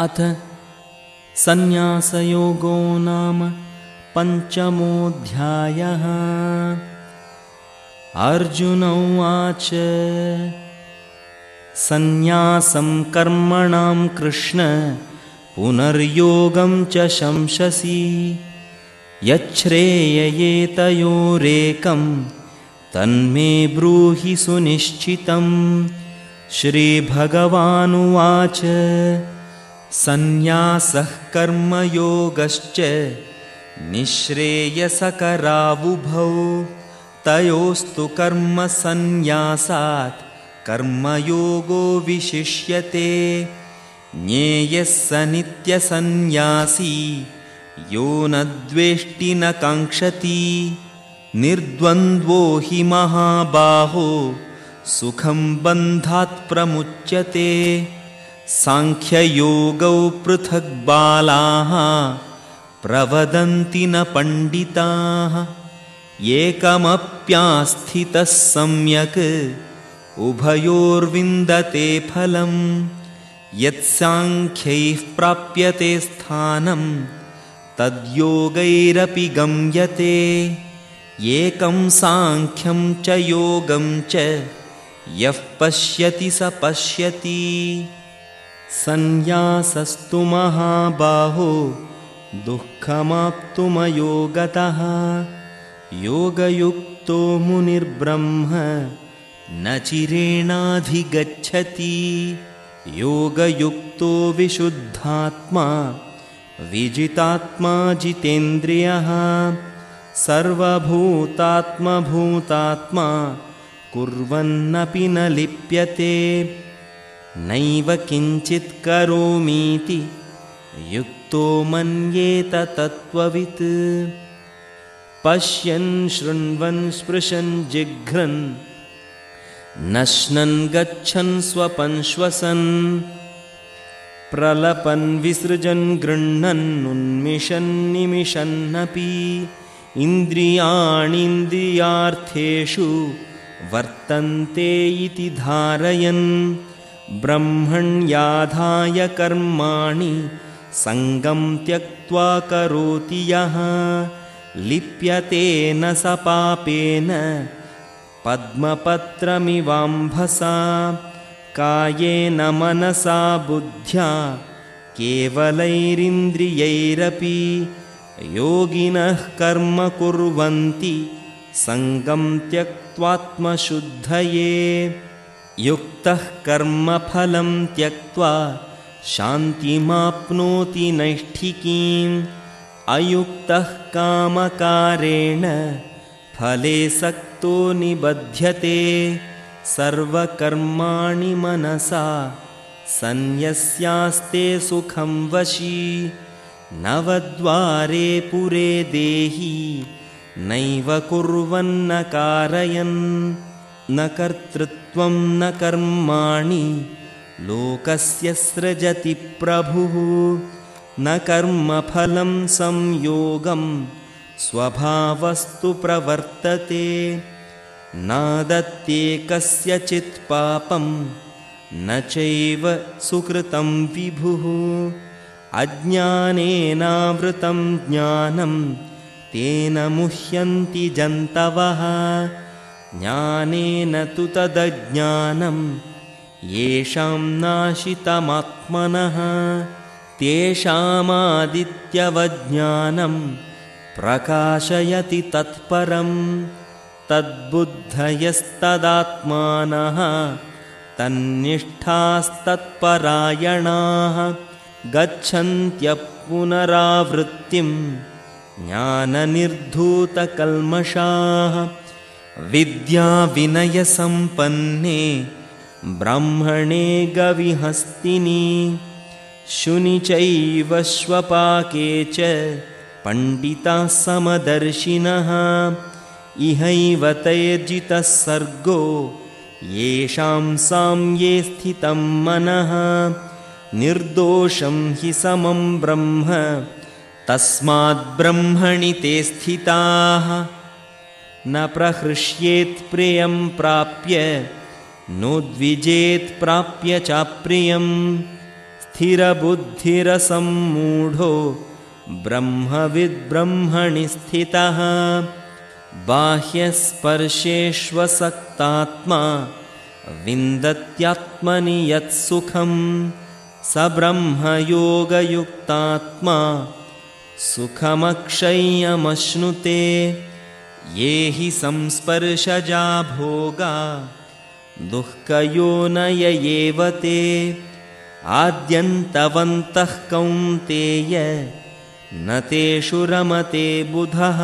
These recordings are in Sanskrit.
अथ सन्न्यासयोगो नाम पञ्चमोऽध्यायः। अर्जुन उवाच सन्न्यासं कर्मणां कृष्ण पुनर्योगं च शंससि। यच्छ्रेययेतयोरेकं तन्मे ब्रूहि सुनिश्चितम्। श्रीभगवानुवाच सन्न्यासः कर्मयोगश्च निःश्रेयसकरावुभौ। तयोस्तु कर्मसन्न्यासात् कर्मयोगो विशिष्यते। ज्ञेयः स नित्यसन्न्यासी यो न द्वेष्टि न काङ्क्षति। निर्द्वन्द्वो हि महाबाहो सुखं बन्धात् प्रमुच्यते साङ्ख्ययोगौ पृथग् बालाः प्रवदन्ति न पण्डिताः। एकमप्यास्थितः सम्यक् उभयोर्विन्दते फलम्। यत्साङ्ख्यैः प्राप्यते स्थानं तद्योगैरपि गम्यते। एकं साङ्ख्यं च योगं च यः पश्यति स पश्यति सन्न्यासस्तु महाबाहो दुःखमाप्तुमयोगतः योगयुक्तो मुनिर्ब्रह्म न चिरेणाधिगच्छति। योगयुक्तो विशुद्धात्मा विजितात्मा जितेन्द्रियः। सर्वभूतात्मभूतात्मा कुर्वन्नपि न लिप्यते नैव किञ्चित् करोमीति युक्तो मन्येत तत्त्ववित्। पश्यन् शृण्वन् स्पृशन् जिघ्रन् नश्नन् गच्छन् स्वपन् श्वसन् प्रलपन् विसृजन् गृह्णन् उन्मिषन् निमिषन्नपि इन्द्रियाणीन्द्रियार्थेषु वर्तन्ते इति धारयन् ब्रह्मण्याधाय कर्माणि सङ्गं त्यक्त्वा करोति यः। लिप्यते न स पापेन पद्मपत्रमिवाम्भसा। कायेन मनसा बुद्ध्या केवलैरिन्द्रियैरपि योगिनः कर्म कुर्वन्ति सङ्गं त्यक्त्वात्मशुद्धये युक्तः कर्मफलं त्यक्त्वा शान्तिमाप्नोति नैष्ठिकीम्। अयुक्तः कामकारेण फले सक्तो निबध्यते। सर्वकर्माणि मनसा सन्न्यस्यास्ते सुखं वशी। नवद्वारे पुरे देही नैव कुर्वन्न कारयन् न कर्तृत्वं न कर्माणि लोकस्य सृजति प्रभुः। न कर्मफलं संयोगं स्वभावस्तु प्रवर्तते। नादत्ते कस्यचित् पापं न चैव सुकृतं विभुः। अज्ञानेनावृतं ज्ञानं तेन मुह्यन्ति जन्तवः ज्ञानेन तु तदज्ञानं येषां नाशितमात्मनः तेषामादित्यवज्ञानं प्रकाशयति तत्परं तद्बुद्धयस्तदात्मानः तन्निष्ठास्तत्परायणाः गच्छन्त्यपुनरावृत्तिं ज्ञाननिर्धूतकल्मषाः विद्याविनयसम्पन्ने ब्राह्मणे गविहस्तिनि शुनि चैव श्वपाके च पण्डिताः समदर्शिनः इहैव तैर्जितः सर्गो येषां साम्ये स्थितं मनः निर्दोषं हि समं ब्रह्म तस्माद्ब्रह्मणि ते स्थिताः न प्रहृष्येत्प्रियं प्राप्य नोद्विजेत्प्राप्य चाप्रियम् स्थिरबुद्धिरसम्मूढो ब्रह्मविद्ब्रह्मणि स्थितः। बाह्यस्पर्शेष्वसक्तात्मा विन्दत्यात्मनि यत्सुखं। स ब्रह्मयोगयुक्तात्मा सुखमक्षय्यमश्नुते ये हि संस्पर्शजा भोगा दुःखयोनय एव ते आद्यन्तवन्तः कौन्तेय न तेषु रमते बुधः।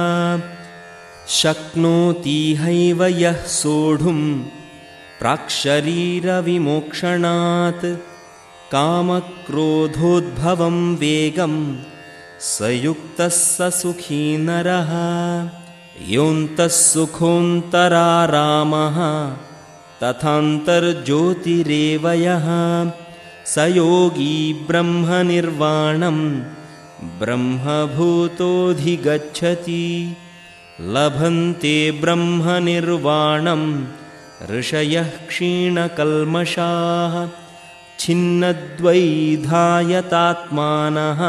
शक्नोतीहैव यः सोढुं प्राक्शरीरविमोक्षणात् कामक्रोधोद्भवं वेगं स युक्तः स सुखी नरः योऽन्तः सुखोऽन्तरारामः तथान्तर्ज्योतिरेव यः स योगी ब्रह्मनिर्वाणं ब्रह्मभूतोऽधिगच्छति। लभन्ते ब्रह्मनिर्वाणं ऋषयः क्षीणकल्मषाः छिन्नद्वैधायतात्मानः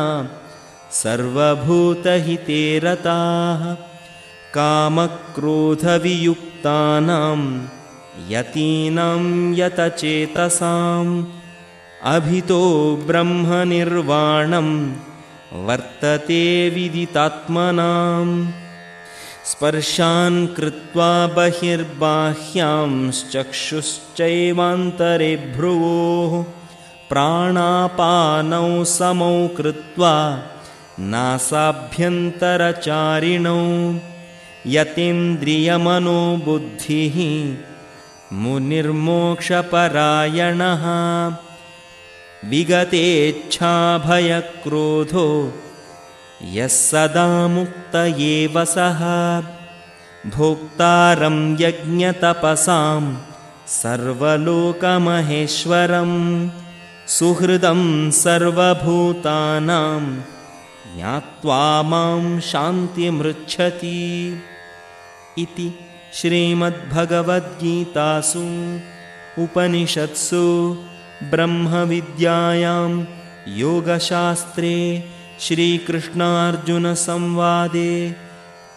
सर्वभूतहिते रताः कामक्रोधवियुक्तानां यतीनां यतचेतसाम् अभितो ब्रह्मनिर्वाणं वर्तते विदितात्मनाम्। स्पर्शान् कृत्वा बहिर्बाह्यांश्चक्षुश्चैवान्तरे भ्रुवोः प्राणापानौ समौ कृत्वा नासाभ्यन्तरचारिणौ यतीन्द्रियमनोबुद्धिः मुनिर्मोक्षपरायणः। विगतेच्छाभयक्रोधो यः सदा मुक्त एव सः। भोक्तारं यज्ञतपसां सर्वलोकमहेश्वरं। सुहृदं सर्वभूतानां ज्ञात्वा मां शान्तिमृच्छति इति श्रीमद्भगवद्गीतासु उपनिषत्सु ब्रह्मविद्यायां योगशास्त्रे श्रीकृष्णार्जुनसंवादे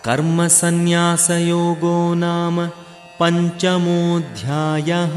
कर्मसन्न्यासयोगो नाम पञ्चमोऽध्यायः